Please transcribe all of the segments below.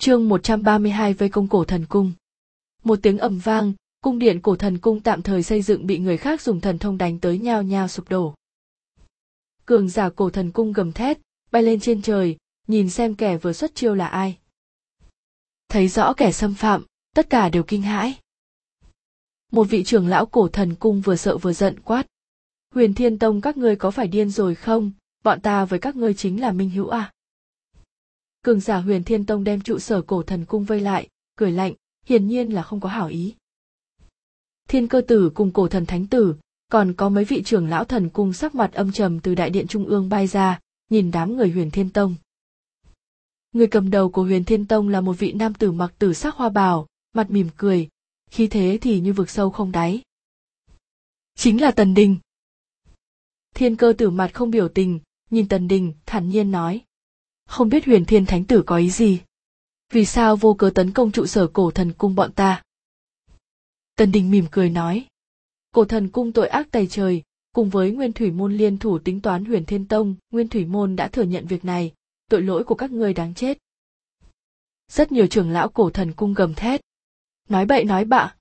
Chương 132 vây công cổ thần cung. Một tiếng ầm vang, cung điện cổ thần cung tạm thời xây dựng bị người khác dùng thần thông đánh tới nhao nhao sụp đổ. Cường giả cổ thần cung gầm thét, bay lên trên trời, nhìn xem kẻ vừa xuất chiêu là ai. Thấy rõ kẻ xâm phạm, tất cả đều kinh hãi. Một vị trưởng lão cổ thần cung vừa sợ vừa giận quát. Huyền Thiên Tông các ngươi có phải điên rồi không, bọn ta với các ngươi chính là minh hữu à? Cường giả huyền thiên tông đem trụ sở cổ thần cung vây lại, cười lạnh, hiển nhiên là không có hảo ý. Thiên cơ tử cùng cổ thần thánh tử, còn có mấy vị trưởng lão thần cung sắc mặt âm trầm từ đại điện trung ương bay ra, nhìn đám người huyền thiên tông. Người cầm đầu của huyền thiên tông là một vị nam tử mặc tử sắc hoa bào, mặt mỉm cười khi thế thì như vực sâu không đáy. Chính là tần đình. Thiên cơ tử mặt không biểu tình, nhìn tần đình, thản nhiên nói không biết huyền thiên thánh tử có ý gì? Vì sao vô cớ tấn công trụ sở cổ thần cung bọn ta? Tần đình mỉm cười nói. Cổ thần cung tội ác tày trời, cùng với nguyên thủy môn liên thủ tính toán huyền thiên tông, nguyên thủy môn đã thừa nhận việc này, tội lỗi của các ngươi đáng chết. Rất nhiều trưởng lão cổ thần cung gầm thét. Nói bậy, nói bạ.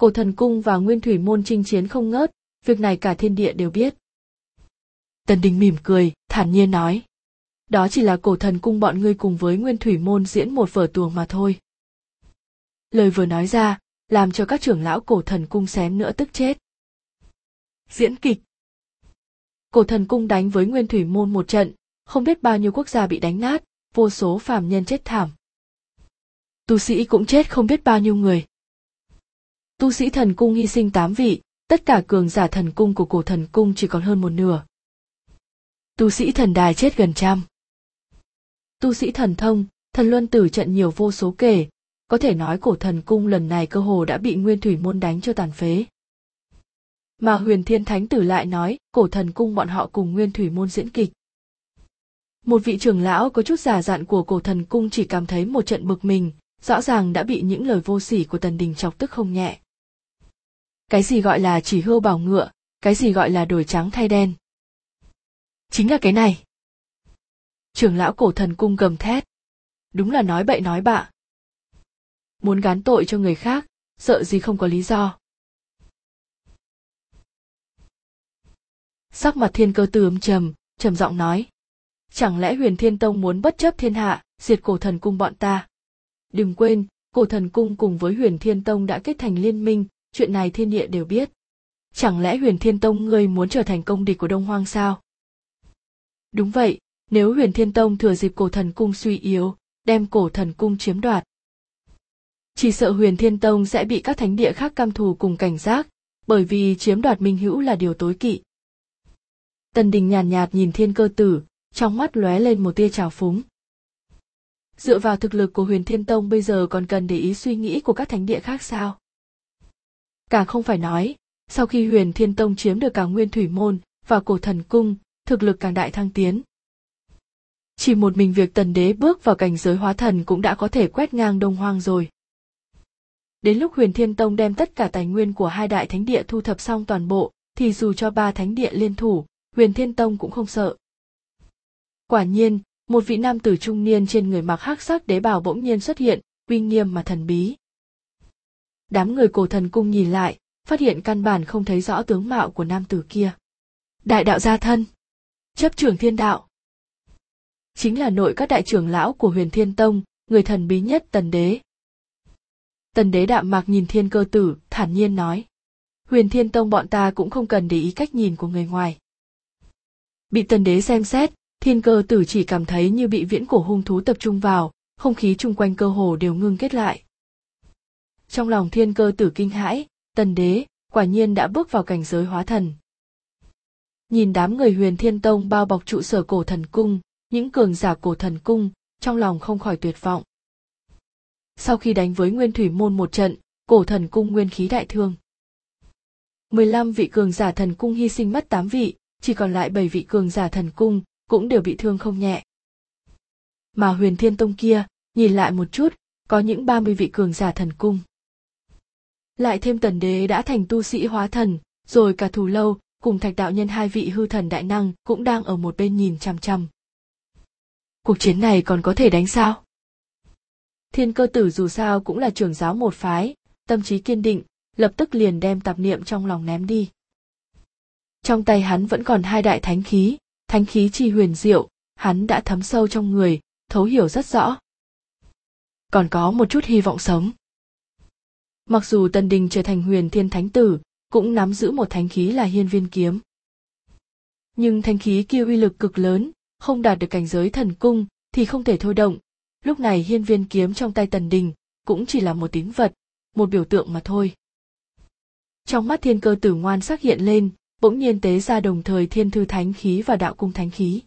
Cổ thần cung và nguyên thủy môn chinh chiến không ngớt, việc này cả thiên địa đều biết. Tần đình mỉm cười, thản nhiên nói đó chỉ là cổ thần cung bọn ngươi cùng với nguyên thủy môn diễn một vở tuồng mà thôi. Lời vừa nói ra, làm cho các trưởng lão cổ thần cung xém nữa tức chết. Diễn kịch. Cổ thần cung đánh với nguyên thủy môn một trận, không biết bao nhiêu quốc gia bị đánh nát, vô số phàm nhân chết thảm. Tu sĩ cũng chết không biết bao nhiêu người. Tu sĩ thần cung hy sinh tám vị, tất cả cường giả thần cung của cổ thần cung chỉ còn hơn một nửa. Tu sĩ thần đài chết gần trăm tu sĩ thần thông, thần luân tử trận nhiều vô số kể. Có thể nói cổ thần cung lần này cơ hồ đã bị nguyên thủy môn đánh cho tàn phế. Mà huyền thiên thánh tử lại nói, cổ thần cung bọn họ cùng nguyên thủy môn diễn kịch. Một vị trưởng lão có chút giả dặn của cổ thần cung chỉ cảm thấy một trận bực mình, rõ ràng đã bị những lời vô sỉ của tần đình chọc tức không nhẹ. Cái gì gọi là chỉ hươu bảo ngựa, cái gì gọi là đổi trắng thay đen? Chính là cái này trưởng lão cổ thần cung gầm thét. Đúng là nói bậy nói bạ. Muốn gán tội cho người khác, sợ gì không có lý do. Sắc mặt thiên cơ tướng trầm trầm giọng nói. Chẳng lẽ huyền thiên tông muốn bất chấp thiên hạ, diệt cổ thần cung bọn ta? Đừng quên, cổ thần cung cùng với huyền thiên tông đã kết thành liên minh, chuyện này thiên địa đều biết. Chẳng lẽ huyền thiên tông ngươi muốn trở thành công địch của đông hoang sao? Đúng vậy nếu huyền thiên tông thừa dịp cổ thần cung suy yếu đem cổ thần cung chiếm đoạt. Chỉ sợ huyền thiên tông sẽ bị các thánh địa khác cam thù cùng cảnh giác bởi vì chiếm đoạt minh hữu là điều tối kỵ. Tần đình nhàn nhạt, nhạt nhìn thiên cơ tử trong mắt lóe lên một tia trào phúng. Dựa vào thực lực của huyền thiên tông bây giờ còn cần để ý suy nghĩ của các thánh địa khác sao? Càng không phải nói sau khi huyền thiên tông chiếm được cả nguyên thủy môn và cổ thần cung thực lực càng đại thăng tiến chỉ một mình việc tần đế bước vào cảnh giới hóa thần cũng đã có thể quét ngang đông hoang rồi. Đến lúc huyền thiên tông đem tất cả tài nguyên của hai đại thánh địa thu thập xong toàn bộ, thì dù cho ba thánh địa liên thủ, huyền thiên tông cũng không sợ. Quả nhiên, một vị nam tử trung niên trên người mặc hắc sắc đế bào bỗng nhiên xuất hiện, uy nghiêm mà thần bí. Đám người cổ thần cung nhìn lại, phát hiện căn bản không thấy rõ tướng mạo của nam tử kia. Đại đạo gia thân, chấp trưởng thiên đạo chính là nội các đại trưởng lão của huyền thiên tông, người thần bí nhất tần đế. Tần đế đạm mạc nhìn thiên cơ tử, thản nhiên nói. Huyền thiên tông bọn ta cũng không cần để ý cách nhìn của người ngoài. Bị tần đế xem xét, thiên cơ tử chỉ cảm thấy như bị viễn cổ hung thú tập trung vào, không khí chung quanh cơ hồ đều ngưng kết lại. Trong lòng thiên cơ tử kinh hãi, tần đế, quả nhiên đã bước vào cảnh giới hóa thần. Nhìn đám người huyền thiên tông bao bọc trụ sở cổ thần cung những cường giả cổ thần cung trong lòng không khỏi tuyệt vọng sau khi đánh với nguyên thủy môn một trận cổ thần cung nguyên khí đại thương 15 vị cường giả thần cung hy sinh mất 8 vị, chỉ còn lại 7 vị cường giả thần cung cũng đều bị thương không nhẹ. Mà huyền thiên tông kia, nhìn lại một chút, có những 30 vị cường giả thần cung. Lại thêm tần đế đã thành tu sĩ hóa thần, rồi cả thù lâu, cùng thạch đạo nhân hai vị hư thần đại năng cũng đang ở một bên nhìn chằm chằm cuộc chiến này còn có thể đánh sao? Thiên cơ tử dù sao cũng là trưởng giáo một phái, tâm trí kiên định, lập tức liền đem tạp niệm trong lòng ném đi. Trong tay hắn vẫn còn hai đại thánh khí thánh khí chi huyền diệu, hắn đã thấm sâu trong người, thấu hiểu rất rõ. Còn có một chút hy vọng sống. Mặc dù tần đình trở thành huyền thiên thánh tử, cũng nắm giữ một thánh khí là hiên viên kiếm. Nhưng thánh khí kia uy lực cực lớn không đạt được cảnh giới thần cung thì không thể thôi động. Lúc này hiên viên kiếm trong tay tần đình cũng chỉ là một tín vật, một biểu tượng mà thôi. Trong mắt thiên cơ tử ngoan sắc hiện lên, bỗng nhiên tế ra đồng thời thiên thư thánh khí và đạo cung thánh khí.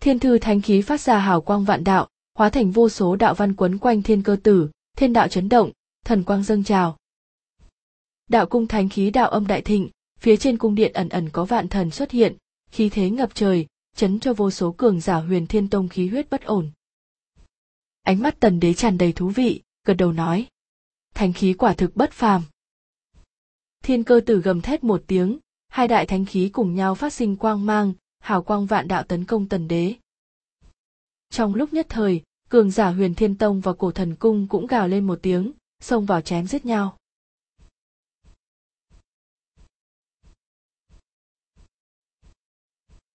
Thiên thư thánh khí phát ra hào quang vạn đạo, hóa thành vô số đạo văn quấn quanh thiên cơ tử, thiên đạo chấn động, thần quang dâng trào. Đạo cung thánh khí đạo âm đại thịnh, phía trên cung điện ẩn ẩn có vạn thần xuất hiện, khí thế ngập trời chấn cho vô số cường giả huyền thiên tông khí huyết bất ổn. Ánh mắt tần đế tràn đầy thú vị, gật đầu nói, thánh khí quả thực bất phàm. Thiên cơ tử gầm thét một tiếng, hai đại thánh khí cùng nhau phát sinh quang mang, hào quang vạn đạo tấn công tần đế. Trong lúc nhất thời, cường giả huyền thiên tông và cổ thần cung cũng gào lên một tiếng, xông vào chém giết nhau.